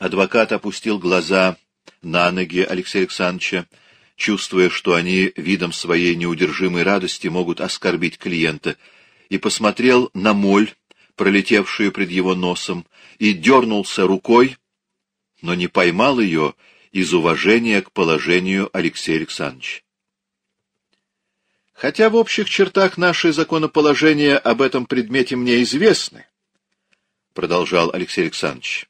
Адвокат опустил глаза на ноги Алексея Александровича, чувствуя, что они видом своей неудержимой радости могут оскорбить клиента, и посмотрел на моль, пролетевшую пред его носом, и дернулся рукой, но не поймал ее из уважения к положению Алексея Александровича. Хотя в общих чертах наши законоположения об этом предмете мне известны, — продолжал Алексей Александрович, —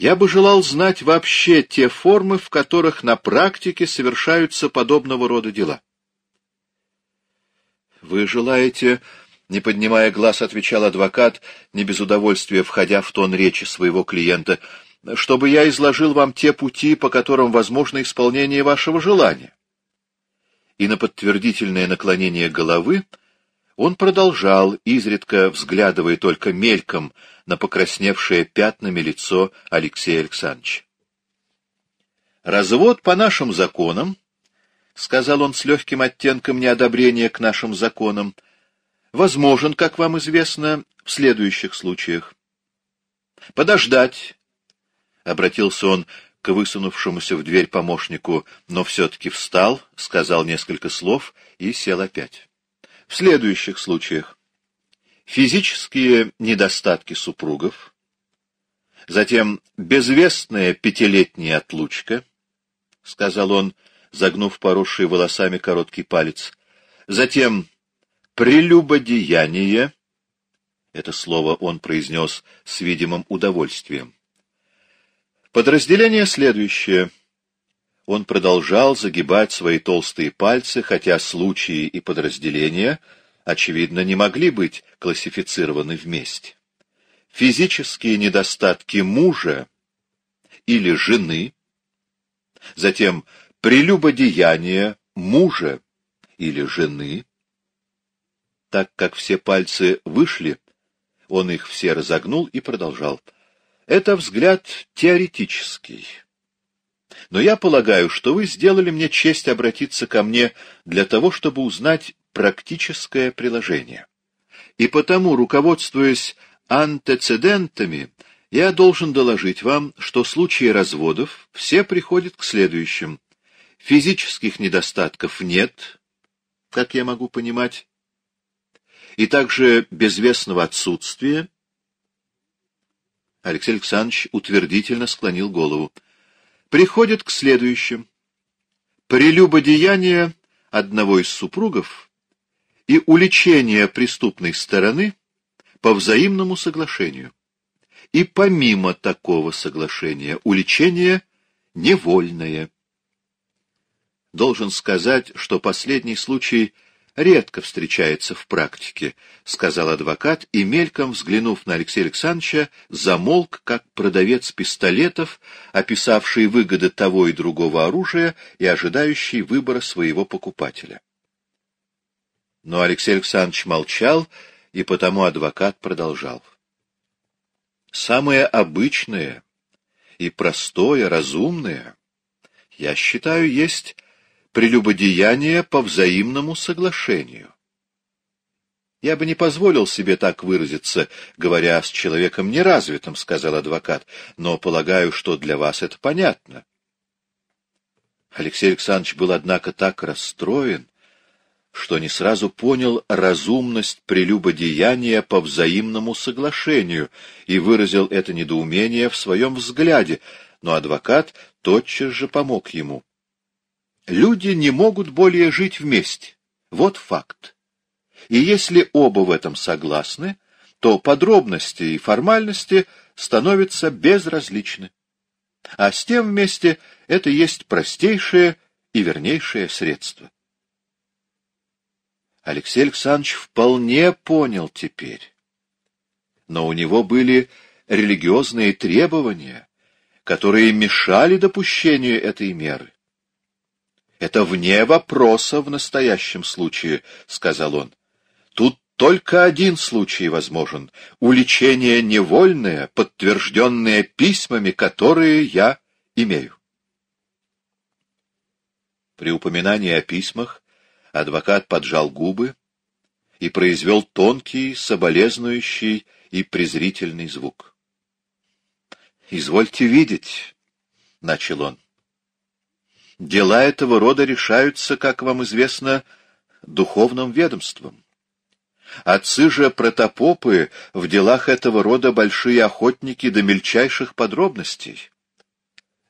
я бы желал знать вообще те формы, в которых на практике совершаются подобного рода дела. — Вы желаете не поднимая глаз, отвечал адвокат, не без удовольствия входя в тон речи своего клиента, чтобы я изложил вам те пути, по которым возможно исполнение вашего желания. И на подтвердительное наклонение головы он продолжал, изредка взглядывая только мельком на покрасневшее пятнами лицо Алексея Александровича. «Развод по нашим законам», — сказал он с легким оттенком неодобрения к нашим законам, — возможен, как вам известно, в следующих случаях. Подождать, — обратился он к высунувшемуся в дверь помощнику, но все-таки встал, сказал несколько слов и сел опять. В следующих случаях физические недостатки супругов, затем безвестная пятилетняя отлучка, — сказал он, загнув поросший волосами короткий палец, затем прелюбодеяние, это слово он произнес с видимым удовольствием. Подразделение следующее. Он продолжал загибать свои толстые пальцы, хотя случаи и подразделения, очевидно, не могли быть классифицированы вместе. Физические недостатки мужа или жены, затем прелюбодеяние мужа или жены, так как все пальцы вышли, он их все разогнул и продолжал. Это взгляд теоретический. Но я полагаю, что вы сделали мне честь обратиться ко мне для того, чтобы узнать практическое приложение. И потому, руководствуясь антецедентами, я должен доложить вам, что случаи разводов все приходят к следующим. Физических недостатков нет, как я могу понимать, и также безвестного отсутствия, Алексей Александрович утвердительно склонил голову, приходит к следующим. Прелюбодеяние одного из супругов и уличение преступной стороны по взаимному соглашению. И помимо такого соглашения уличение невольное. Должен сказать, что последний случай — редко встречается в практике, — сказал адвокат, и, мельком взглянув на Алексея Александровича, замолк, как продавец пистолетов, описавший выгоды того и другого оружия и ожидающий выбора своего покупателя. Но Алексей Александрович молчал, и потому адвокат продолжал. Самое обычное и простое, разумное, я считаю, есть прелюбодеяние по взаимному соглашению. Я бы не позволил себе так выразиться, говоря с человеком неразвитым, — сказал адвокат, — но полагаю, что для вас это понятно. Алексей Александрович был, однако, так расстроен, что не сразу понял разумность прелюбодеяния по взаимному соглашению и выразил это недоумение в своем взгляде, но адвокат тотчас же помог ему. Люди не могут более жить вместе. Вот факт. И если оба в этом согласны, то подробности и формальности становятся безразличны. А с тем вместе это есть простейшее и вернейшее средство. Алексей Александрович вполне понял теперь. Но у него были религиозные требования, которые мешали допущению этой меры. Это вне вопроса в настоящем случае, — сказал он. Тут только один случай возможен — уличение невольное, подтвержденное письмами, которые я имею. При упоминании о письмах адвокат поджал губы и произвел тонкий, соболезнующий и презрительный звук. Извольте видеть, — начал он. Дела этого рода решаются, как вам известно, духовным ведомством. Отцы же протопопы в делах этого рода большие охотники до мельчайших подробностей. —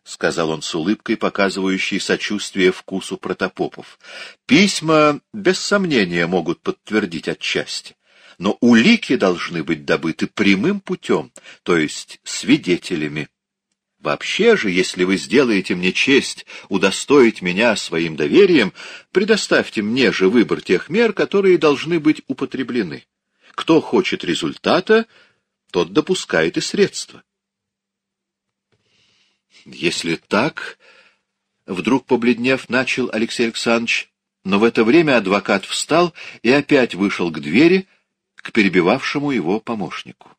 сказал он с улыбкой, показывающей сочувствие вкусу протопопов. — Письма, без сомнения, могут подтвердить отчасти, но улики должны быть добыты прямым путем, то есть свидетелями. Вообще же, если вы сделаете мне честь удостоить меня своим доверием, предоставьте мне же выбор тех мер, которые должны быть употреблены. Кто хочет результата, тот допускает и средства. Если так, вдруг побледнев, начал Алексей Александрович, но в это время адвокат встал и опять вышел к двери, к перебивавшему его помощнику.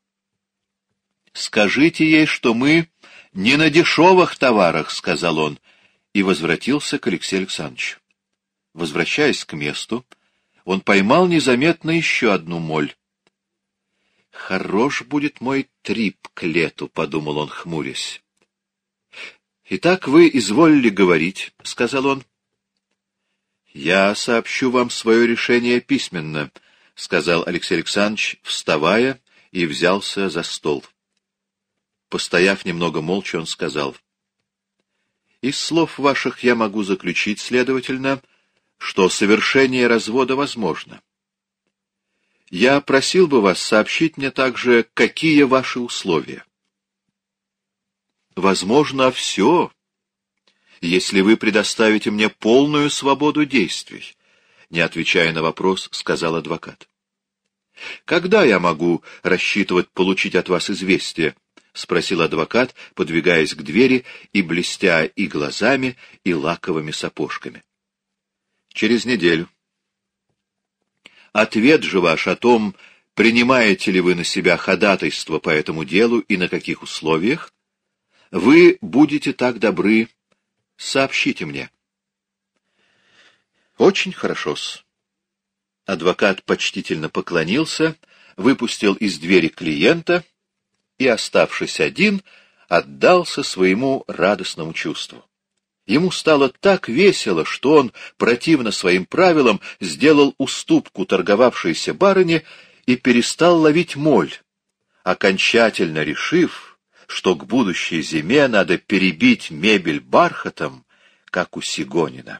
«Скажите ей, что мы не на дешевых товарах», — сказал он, и возвратился к Алексею Александровичу. Возвращаясь к месту, он поймал незаметно еще одну моль. «Хорош будет мой трип к лету», — подумал он, хмурясь. «Итак, вы изволили говорить», — сказал он. «Я сообщу вам свое решение письменно», — сказал Алексей Александрович, вставая, и взялся за стол. Постояв немного молча, он сказал, «Из слов ваших я могу заключить, следовательно, что совершение развода возможно. Я просил бы вас сообщить мне также, какие ваши условия. Возможно, все, если вы предоставите мне полную свободу действий, не отвечая на вопрос, сказал адвокат. Когда я могу рассчитывать получить от вас известие? — спросил адвокат, подвигаясь к двери и блестя и глазами, и лаковыми сапожками. — Через неделю. Ответ же ваш о том, принимаете ли вы на себя ходатайство по этому делу и на каких условиях, вы будете так добры, сообщите мне. — Очень хорошо-с. Адвокат почтительно поклонился, выпустил из двери клиента — и, оставшись один, отдался своему радостному чувству. Ему стало так весело, что он, противно своим правилам, сделал уступку торговавшейся барыне и перестал ловить моль, окончательно решив, что к будущей зиме надо перебить мебель бархатом, как у Сигонина.